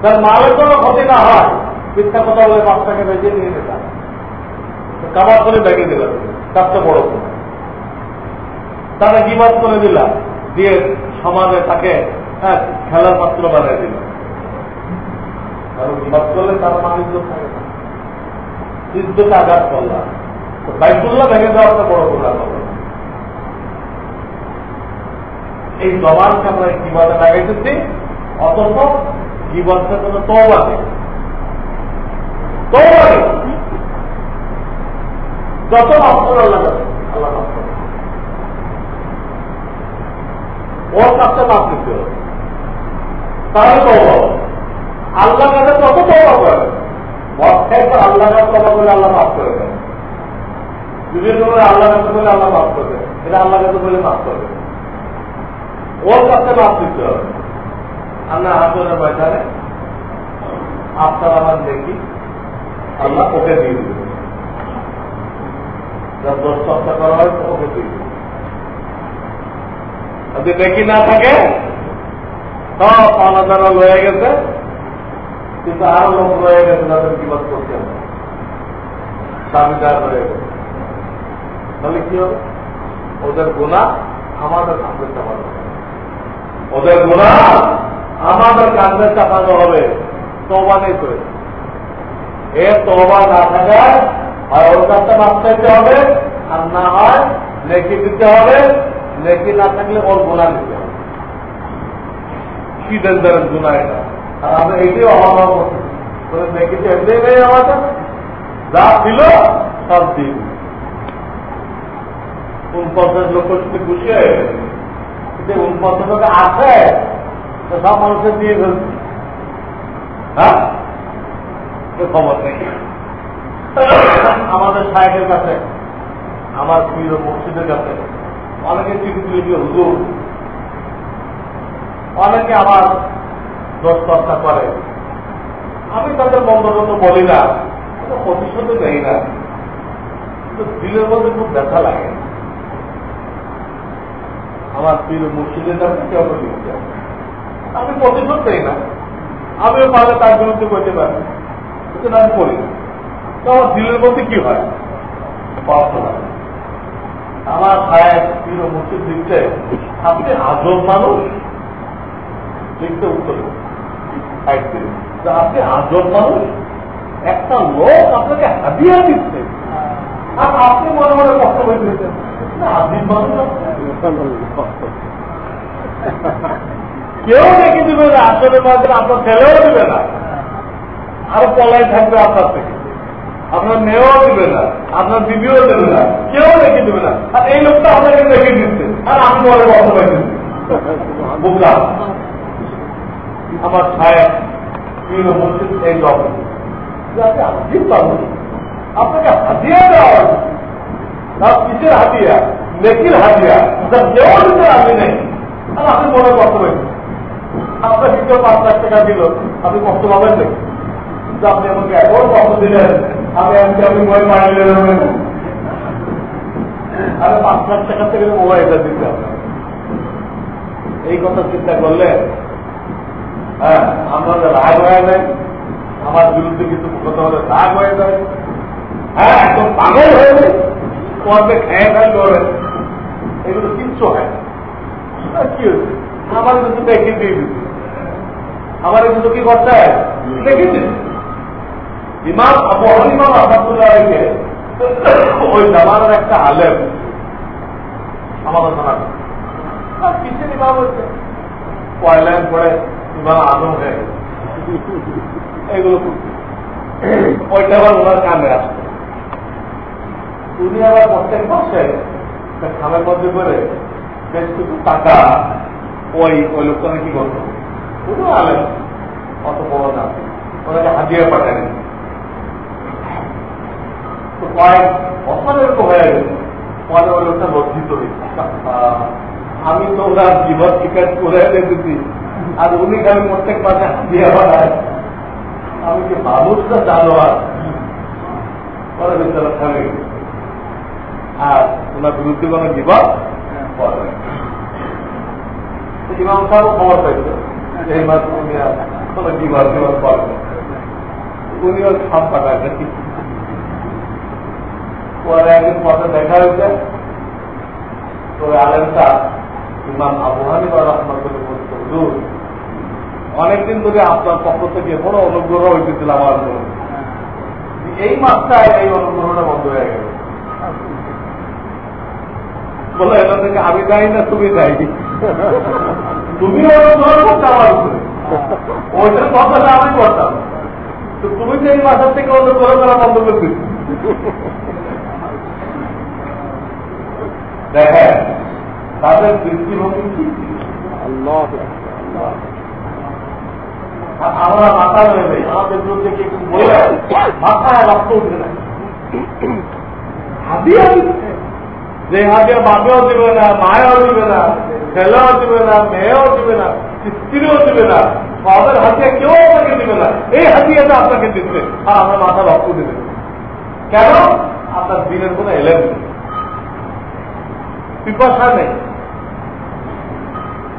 তার মালের কোনো ক্ষতি না হয়, মিথ্যা কথা বলে বাচ্চাকে বেঁচে নিয়ে যেতাম কাবার করে বেগে দিলাম তার তো বড় তারা গিবাদ করে দিলাম দিয়ে সমাজে তাকে হ্যাঁ খেলার পাত্র বানিয়ে দিল। কারণ করলে তার থাকে না। আঘাত করলাম ভেঙে বড় এই জবানকে আমরা কীভাবে লাগাইতেছি অথচ জীবনটা কোনো তবা তবা যত মাফ আল্লাহ আল্লাহ ওর কাছে মাফ দিতে হবে। তাহলে তবা আল্লাহ কাছে তত তবা করে, মদ আল্লাহ কাছে তবা করে আল্লাহ মাফ করে দেয়। বিভিন্ন আল্লাহ কাছে বলে আল্লাহ মাফ করবে এটা আল্লাহ কাছে বলে মাফ করবে ওর কাছে মাফ দিতে হবে। আল্লাহ হাজরের ময়দানে আপনার আমার দেখি। আল্লাহ ওকে দিয়ে দিবে। যার দোষ চর্চা করা হয় ওকে দিয়ে দিবে। যদি দেখি না থাকে, সব দ্বারা লয়ে গেছে, কিন্তু আরও লোক রয়ে গেছে, তাদের বিপদ করতে হবে। দাবিদার রয়ে গেছে। তাহলে কি হবে? ওদের গুণা আমাদের চাপানো ওদের গুণা আমাদের কাঁধে চাপানো হবে। তবা নেই তো। এ তবা না থাকায় হয় ওর হবে, আর না হয় নেকি দিতে হবে। নেকি না থাকলে ওর গুণা দিতে হবে। কি গুণা এটা? আর আমরা এইটাই অভাব এমনি নেই আমাদের। যা ছিল, সব দিন। উনপঞ্চাশ লক্ষ খুশি উনপঞ্চাশ আছে তো সব মানুষের দিয়ে ফেলছি। হ্যাঁ? খবর নেই। আমাদের সাহেবের কাছে আমার প্রিয় মসজিদের কাছে অনেকে চিঠি লিখে হুজুর অনেকে আমার দোষ চর্চা করে। আমি তাদের বন্ধ তো বলি না প্রতিশোধে নেই না। কিন্তু দিলের মধ্যে খুব ব্যথা লাগে। আমার প্রিয় মুর্শিদের কাছে কেউ লিখছে আমি প্রতিশোধ দেই না। আমিও পারলে তার বিরুদ্ধে করতে পারি। কিন্তু আমি করি না। তো আমার দিলের মধ্যে কি হয়? আমার সাহেব প্রিয় মুর্শিদ লিখছে, আপনি আজব মানুষ। লিখতে উত্তর। আপনি আজব মানুষ? একটা লোক আপনাকে হাদিয়া দিচ্ছে। আর আপনি মনে মনে কষ্ট করে দিচ্ছেন আদিম মানুষ কেউ দেখে দিবে না, আসলে মাঝে আপনার ছেলেও দিবে না। আরও পলাই থাকবে আপনার থেকে। আপনার মেয়েও দিবে না, আপনার দিদিও দেবে না, কেউ দেখে দিবে না। আর এই লোকটা আপনাকে দেখে দিচ্ছে আর আমি করে দিচ্ছি বুঝলাম? আমার সাহেব এই আপনাকে হাতিয়া দেওয়া তার কিসের হাতিয়া, নেকির হাতিয়া কেউ দিতে রাজি নেই। আর আপনি মনে কষ্ট পেয়েছেন আপনার কিন্তু পাঁচ লাখ টাকা দিল। আপনি কষ্ট পাবেন নাকি? কিন্তু আপনি আমাকে এখন কষ্ট দিলেন, আমি আজকে আপনি বই মারিয়ে দেবেন আরে পাঁচ লাখ টাকা থেকে মোবাইলটা দিতে এই কথা চিন্তা করলে হ্যাঁ আমাদের রাগ হয়ে যায় আমার বিরুদ্ধে কিছু কথা হলে রাগ হয়ে যায় হ্যাঁ একদম পাগল হয়ে যায় তোমাকে খেয়ে খাই করে এগুলো কিচ্ছু হয় না। কি হচ্ছে আমার কিন্তু দেখে দিয়ে দিচ্ছে আমার কিন্তু কি করতে হয়? দেখে দিচ্ছে ইমাম আবু আহমদুল্লাহকে ওই জামানের একটা আলেম। আমাদের আর কিসের ইমাম হচ্ছে পরে ইমাম আজম হয়ে এগুলো ওইটা আবার ওনার কামে আসছে। উনি আবার প্রত্যেক মাসে খামের মধ্যে করে বেশ কিছু টাকা ওই ওই লোকটা কি করতো? উনি আলেন অত বড় না। ওনাকে হাজিয়ে পাঠালেন। তো কয়েক বছর এরকম হয়ে গেছে পরে ওই লোকটা লজ্জিত হয়েছে আমি তো ওনার জীবন টিকাট করে রেখেছি। আর উনি খালি প্রত্যেক মাসে হাজিয়ে পাঠায়। আমি কি মানুষটা জানো আর পরে বেচারা থামে আর ওনার বিরুদ্ধে কোনো বিপদ ইমাম সাহেব খবর পাইছে। এই উনি আর পাঠাবেন পরে একদিন পথে দেখা হয়েছে তো আলেমটা বলছে হুজুর, অনেকদিন ধরে আপনার পক্ষ থেকে বড় অনুগ্রহ হইতেছিল আমার এই মাসটা এই অনুগ্রহটা বন্ধ হয়ে গেল। বলে, এটা থেকে আমি যাই না, তুমি যাই? তুমি অনুগ্রহ করতে আমার উপরে ওইটার কথাটা আমি করতাম। তো তুমি যে এই মাসের থেকে করা বন্ধ করে দিচ্ছি দেখেন তাদের দৃষ্টিভঙ্গি কি? আমরা মাথা নেবে আমাদের বিরুদ্ধে কি বলে মাথায় রক্ত উঠবে না দিচ্ছে যে হাদিয়া বাপেও দিবে না মায়েও দিবে না। ছেলেও দিবে না, মেয়েও দিবে না, স্ত্রীও দিবে না সবের হাতিয়া কেউ আপনাকে দিবে না। এই হাতিয়াটা আপনাকে দিচ্ছে। আর আমরা মাথা রক্ত দিবে। কেন? আপনার দিনের কোনো এলেন পিপাসা নেই।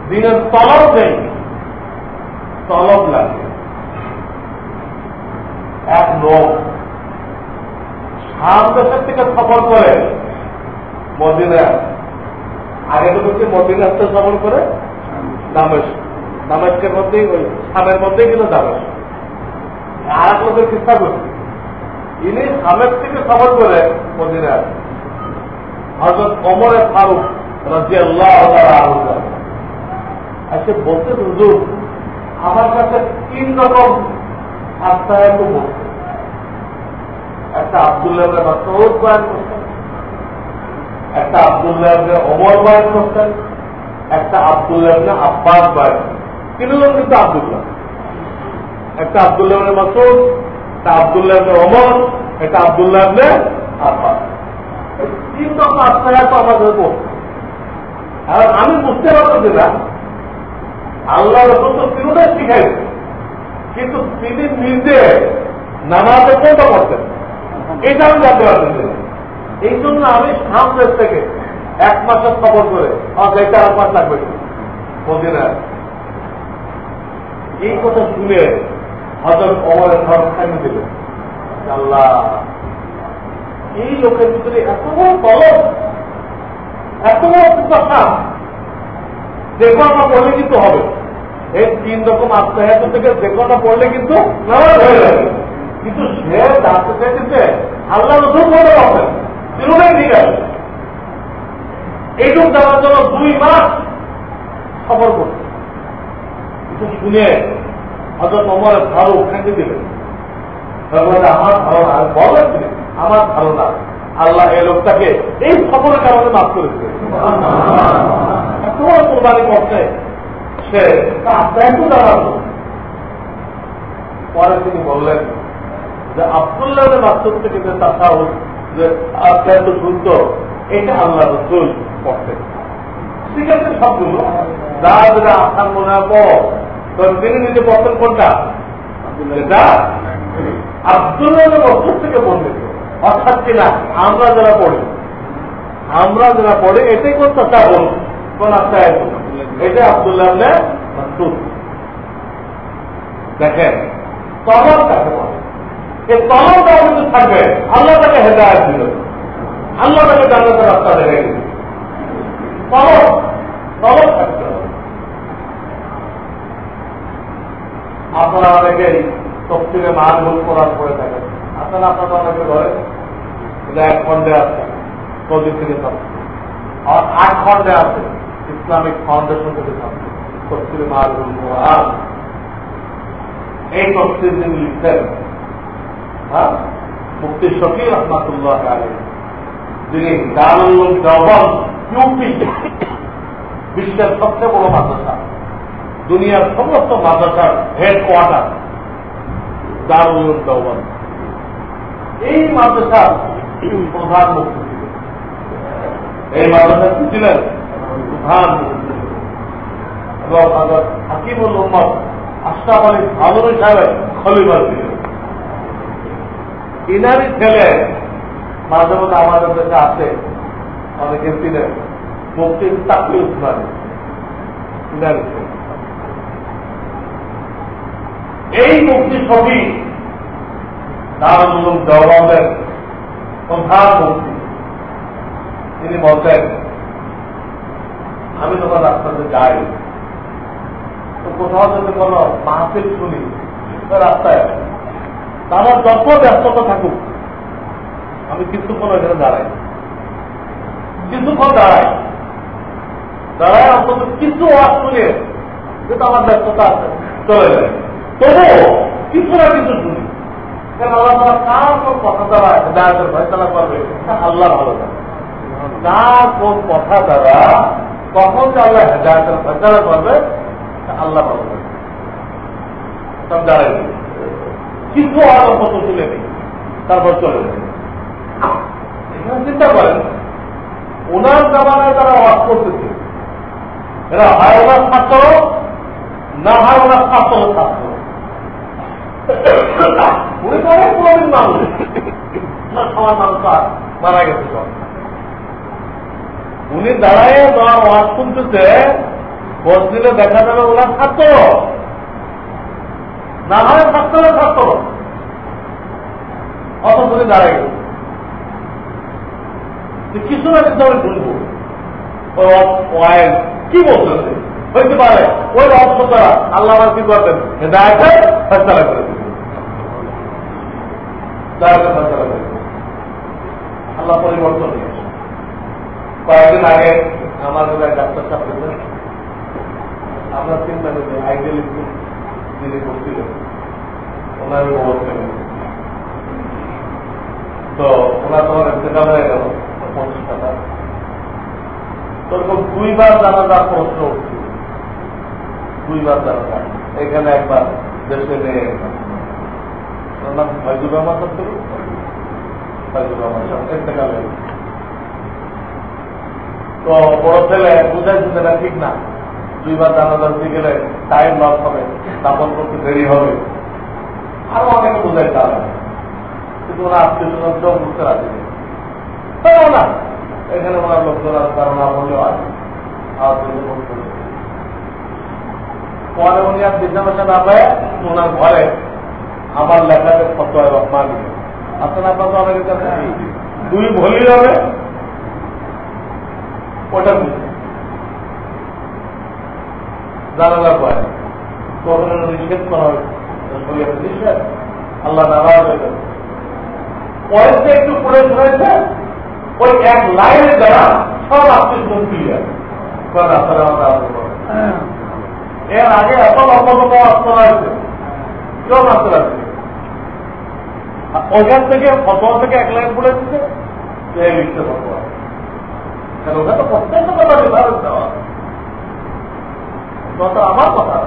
দিনের তলব নেই। তলব লাগে। এক লোক শাম দেশের থেকে সফর করে মদিনা আগে তো হচ্ছে মদিনা আসতে সফর করে দামেশ। দামেশকের মধ্যেই ওই শামের মধ্যেই কিন্তু দামেশ। আর এক লোকের চেষ্টা করছে ইনি শামের থেকে সফর করে মদিনা আসে হজরত কমরে ফারুক রাজি আল্লাহ বলতে হুজুর, আমার কাছে তিন রকম বলছে একটা আবদুল্লাহ মাসউদ বয়ান করতেন একটা আবদুল্লাহ অমর বয়ান করতেন, একটা আবদুল্লাহ আব্বাস বয়ান তিনজন কিন্তু আবদুল্লাহ। একটা আবদুল্লাহ মাসুদ একটা আবদুল্লাহ অমর একটা আবদুল্লাহ আব্বাস। তিন তো আর আমি বুঝতে পারছি না আল্লাহ রসুল তো তিনটাই শিখাইছে। কিন্তু তিনি নিজে নামাজে কোনটা করতেন এটা আমি জানতে পারতেছি। এই জন্য আমি সামনের থেকে এক মাসের খবর করে আমার যাইতে মাস লাগবে এই কথা শুনে হজরত অমরের দিলেন আল্লাহ, এই লোকের ভিতরে এত বড় তলব এত বড় কথা যে কোনটা পড়লে কিন্তু হবে। এই তিন রকম আত্মাহাত থেকে যে কোনটা পড়লে কিন্তু হয়ে যাবে। কিন্তু সে জানতে চাইতেছে, আল্লাহ রসুল বলে পাবেন তিনটাই ঠিক আছে এইটুক জানার জন্য দুই মাস সফর করছে শুনে হয়তো তোমার ভালো খেতে দিলেন আমার ধারণা বলেন আমার ধারণা, আল্লাহ এই লোকটাকে এই সফরের কারণে মাফ করেছে বড় কোরবানি করছে সে একটু দাঁড়াল। পরে তিনি বললেন যে, আবদুল্লাহ মাসুদ থেকে যে তাথা যে আপনার তো শুনত এটা আল্লাহ রসুল করতেন। ঠিক আছে সবগুলো। যা যেটা আপনার মনে তিনি নিজে পড়তেন কোনটা? আবদুল্লাহ। থেকে অর্থাৎ কিনা আমরা যারা পড়ি আমরা যারা পড়ি এটাই কোন তাথা বল কোন এটা আবদুল্লাহ। দেখেন তলব তাকে বলে। এই তলবটা কিন্তু থাকবে, আল্লাহ তাকে হেদায়ত দিল আল্লাহ তাকে জান্নাতের রাস্তা দেখে দিল তলব তলব থাকতে হবে। আপনারা অনেকেই তফসিলে মানভুল করার পরে থাকেন। আপনারা আপনারা অনেকে এটা এক খন্ডে আছে থেকে আর আট খন্ডে আছে, ইসলামিক ফাউন্ডেশন থেকে থাকবে তফসিলে মানভুল কোরআন এই তফসিল যিনি লিখছেন হ্যাঁ মুক্তি শফি রহমাতুল্লাহ যিনি দারুল ইউপি, বিশ্বের সবচেয়ে বড় মাদ্রাসা। দুনিয়ার সমস্ত মাদ্রাসার হেড কোয়ার্টার দারুল জবন এই মাদ্রাসার প্রধান মুক্তি এই মাদ্রাসা কি ছিলেন? প্রধান এবং হাকিমুল উম্মদ আশরাফ আলী ভাদুরী সাহেব খলিফা ছিলেন। ইনারি ছেলে, মাঝে মধ্যে আমাদের দেশে আছে, অনেকে ছিলেন। মুক্তি তাকলি উসমানী ইনারি ছেলে। এই মুক্তি ছবি দারুল জওয়াবের প্রধান মুক্তি তিনি বলতেন, আমি যখন রাস্তাতে যাই। তো কোথাও যদি কোনো মাহফিল শুনি রাস্তায় তারা যত ব্যস্ততা থাকুক, আমি কিছুক্ষণ এখানে দাঁড়াই। কিছুক্ষণ দাঁড়াই। দাঁড়ায় অন্তত কিছু ওয়াজ শুনে যেটা আমার ব্যস্ততা আছে, চলে যায় তবুও কিছু না কিছু শুনি। আল্লাহ তারা কার কোন কথা ভালো কার কোন কথা দ্বারা কখন যে আল্লাহ হেদায়তের ফয়সলা ভালো জানে। সব দাঁড়াই। কিছু আরও মতো তুলে নেই। তারপর চলে যাবে চিন্তা করেন, ওনার জামানায় তারা ওয়াজ করতেছে। এরা হয় ওনার ছাত্র, না হয় ওনার ছাত্র ছাত্র। উনি তো অনেক পুরোদিন মানুষ। মারা গেছে উনি দাঁড়ায় তোমার ওয়াজ শুনতেছে বসলে দেখা যাবে ওনার ছাত্র। না হয় ছাত্র ছাত্র অত করে দাঁড়ায় গেছে কিছু না কিছু আমি শুনব। কি বলতেছে? হইতে পারে ওই অর্থ আল্লাহ কি করতেন? করে আল্লাহ পরিবর্তন কয়েকদিন আগে আমার ডাক্তার সাহেব আমরা চিন্তা করি আইডিয়ালিস্ট যিনি করছিলেন ওনার অবস্থা তো ওনার তোমার ইন্তেকাল হয়ে গেল, পঞ্চাশ টাকা। ওরকম দুইবার জানাজার প্রশ্ন উঠছিল দুইবার জানাজা এখানে একবার দেশে নিয়ে নাম ফাইজুর রহমান করতে ফাইজুর রহমান ইন্তেকাল হয়ে তো বড় ছেলে বুঝাইছে ঠিক না। দুইবার জানাজা দিয়ে গেলে টাইম লস হবে স্থাপন করতে দেরি হবে। আরও অনেকে বুঝাইতে হবে কিন্তু ওরা আত্মীয় স্বজন বুঝতে রাজি না, এখানে ওনার লোকজন আছে, তারা না বললেও আছে পরে উনি আর বিদ্যাবাসা না পায় ওনার ঘরে আমার লেখাতে ফটো রহমান। আপনার আপনার তো আমাদের কাছে দুই ভলি হবে। ওটা বুঝে। জানালার পরে তখন নিষেধ করা হয়েছে আল্লাহ নারাজ হয়ে যাবে। পরে একটু পড়ে ধরেছে ওই এক লাইনের দ্বারা সব আপনি ক্লিয়ার এর আগে এত লম্বা অস্ত্র আছে কেউ নাচতে আছে ওইখান থেকে ফটোয়া থেকে এক লাইন পড়ে দিচ্ছে লিখতে ওখানে প্রত্যেকটা কথা নির্ধারণ দেওয়া কথা, আমার কথা।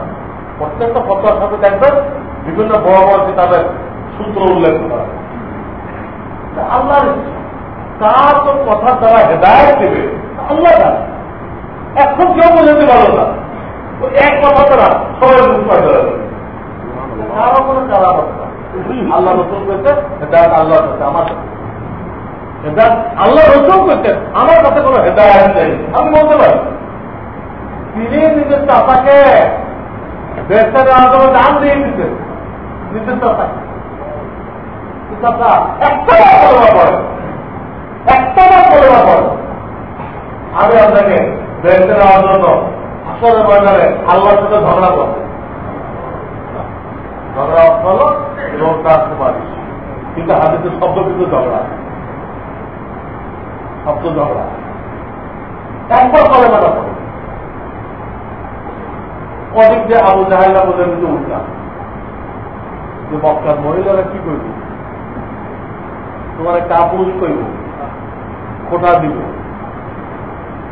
প্রত্যেকটা ফটোয়ার সাথে দেখবেন বিভিন্ন বড় বড় কিতাবের সূত্র উল্লেখ করা। আল্লাহর কার তো কথা দ্বারা হেদায়ত দেবে? আল্লাহ এখন কেউ বোঝাতে পারো না। এক কথা দ্বারা সবাই মুখ পাইতে পারবে কারও কোনো আল্লাহ রসুল করছে হেদায়ত আল্লাহ কাছে, আমার হেদায়ত আল্লাহ রসুল করছে আমার কাছে কোনো হেদায়ত নেই। আমি বলতে পারি। তিনি নিজের চাপাকে দেশের আন্দোলন দান দিয়ে দিতেন। নিজের চাপাকে একটা পড়ে একটা পড়ে পড়ে আমি আপনাকে বেরতে নেওয়ার জন্য আসলে ময়দানে আল্লাহর সাথে ঝগড়া করব ঝগড়া হলো এবং তার সুপারিশ। কিন্তু হাতে শব্দ কিন্তু ঝগড়া। শব্দ ঝগড়া। একবার করে না। অনেক যে আবু জাহাইলা বোঝেন যে উঠলাম। যে মক্কার মহিলারা কি করবে? তোমার কাপুরুষ করব খোটা দিব।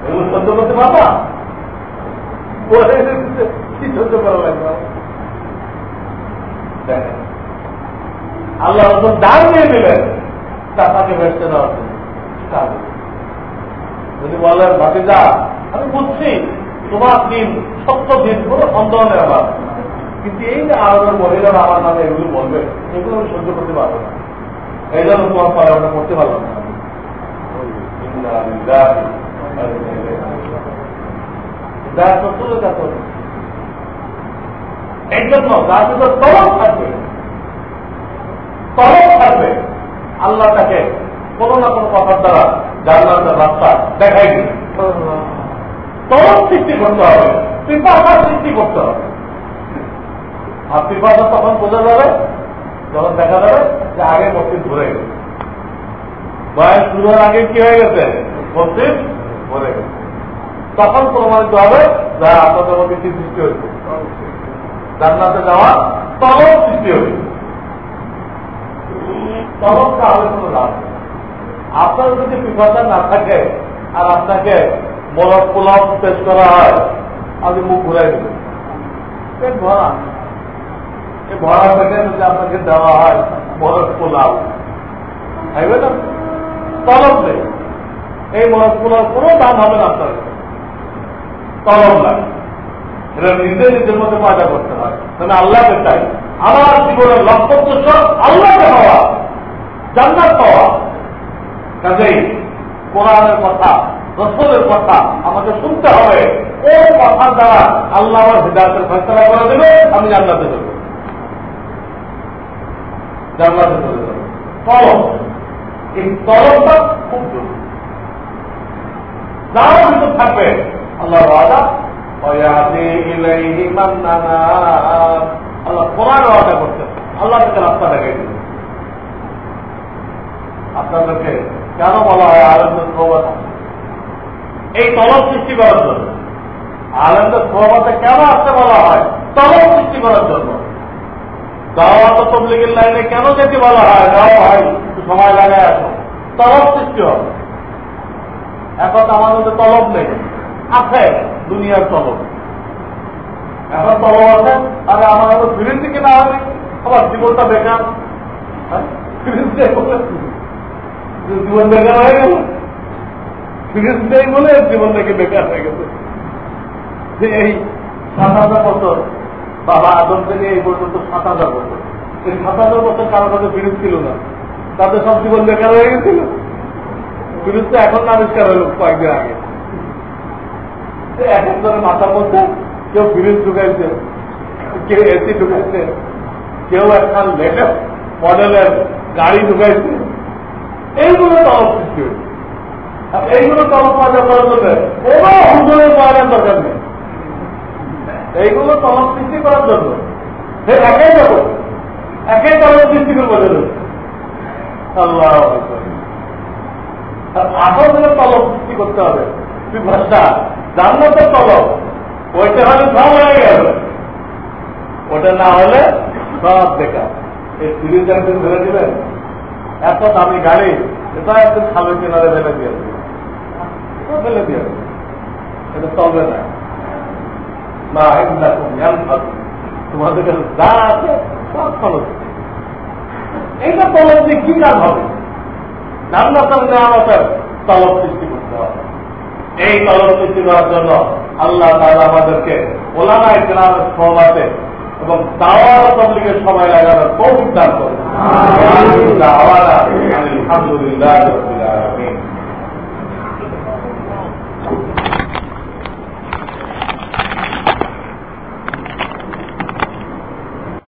এগুলো সহ্য করতে পারবা? কি সহ্য করা লাগবে আল্লাহ রসুন দান দিয়ে দিলেন টাকাকে বেসতে দেওয়ার জন্য। যদি বলেন, ভাতিজা, আমি বুঝছি। তোমার দিন, সত্য দিন কোনো সন্দেহ নেই আমার। কিন্তু এই যে আরবের মহিলারা আমার নামে এগুলো বলবে, এগুলো আমি সহ্য করতে পারব না। এই জন্য তোমার পরে আমরা করতে পারলাম না। আল্লাহ তাকে কোনো না কোনো কথার দ্বারা জান্নাতের রাস্তা দেখাই দিবে তরফ সৃষ্টি করতে হবে, পিপাসার সৃষ্টি করতে হবে। আর পিপাসা তখন বোঝা যাবে? দেখা যাবে যে আগে মসজিদ ভরে গেছে। বয়স আগে কি হয়ে গেছে? মসজিদ ভরে গেছে। তখন প্রমাণিত হবে যা আপনাদের মধ্যে কি সৃষ্টি হয়েছে। জান্নাতে যাওয়া তলব সৃষ্টি হয়েছে। হবে কোনো লাভ আপনার যদি পিপাসা না থাকে, আর আপনাকে মোরগ পোলাও পেশ করা হয় আপনি মুখ ঘুরাই দেবেন পেট ভরা। এই ভরা যদি আপনাকে দেওয়া হয় মোরগ পোলাও খাইবে না? তলব নেই। এই মোরগ পোলাও কোনো দাম হবে না আপনার। তলব লাগে এটা নিজে নিজের মধ্যে পয়দা করতে হয়। তাহলে আল্লাহকে চাই। আমার জীবনের লক্ষ্য উদ্দেশ্য আল্লাহকে পাওয়া। জান্নাত পাওয়া। কাজেই কোরআনের কথা রসলের কথা আমাকে শুনতে হবে। ও কথার দ্বারা আল্লাহ আমার হৃদায়তের ফেসলা করে দেবে, আমি জানলাতে দেবো চলে তলব এই তলবটা খুব জরুরি। থাকবে আল্লাহ রাজা আল্লাহ কোরআন আল্লাহ তাকে রাস্তা দেখাই আপনাদেরকে কেন বলা হয় আলমদের এই তলব সৃষ্টি করার জন্য। আনন্দের প্রবাদে কেন আসতে বলা হয়? তলব সৃষ্টি করার জন্য। দাওয়াত তবলিগের লাইনে কেন যেতে বলা হয়? যাও একটু সময় লাগায় আসো। তলব সৃষ্টি হবে। এখন আমার মধ্যে তলব নেই। আছে দুনিয়ার তলব। এখন তলব আছে, আরে আমার আবার ফিরেন দিকে না হবে। আবার জীবনটা বেকার। হ্যাঁ? জীবন বেকার হয়ে গেল। ফিরেন দেয় বলে জীবন নাকি বেকার হয়ে গেছে। যে এই সাত হাজার বছর বাবা আদম থেকে এই পর্যন্ত সাত হাজার বছর। এই সাত হাজার বছর কারও কাছে ফিরিজ ছিল না। তাদের সব জীবন বেকার হয়ে গেছিল। ফিরিজ তো এখন আবিষ্কার হলো কয়েকদিন আগে। এক একজনের মাথার মধ্যে কেউ ফ্রিজ ঢুকাইছে, কেউ এসি ঢুকাইছে, কেউ একটা লেটেস্ট মডেলের গাড়ি ঢুকাইছে। এইগুলো হয়েছে। আর এইগুলো তলব মজা করার জন্য কোনো হুজুরের মজার দরকার নেই। এইগুলো তলব সৃষ্টি করার জন্য। সে একাই যাব একাই তলব সৃষ্টি করব আল্লাহ আসল দিনে তলব সৃষ্টি করতে হবে। তুই ভাষা, জান্নাতের তলব। ওইটা হলে সব হয়ে গেল। ওটা না হলে সব বেকার। এই সিরিজ একদিন ধরে দিবেন? এত দামি গাড়ি এটা একদিন খালের কিনারে ফেলে দিয়ে দেবে। এটা ফেলে দিয়ে এটা চলবে না না এটা জ্ঞান থাকবে তোমাদের কাছে যা আছে সব খরচ এইটা তলব দিয়ে কি কাজ হবে নেওয়ার তলব সৃষ্টি করতে হবে এই তলব সৃষ্টি করার জন্য আল্লাহ তাআলা আমাদেরকে ওলামা ইকরামের সহবাতে এবং দাওয়ার তবলিগের সময় লাগানোর তৌফিক দান করুন আলহামদুলিল্লাহ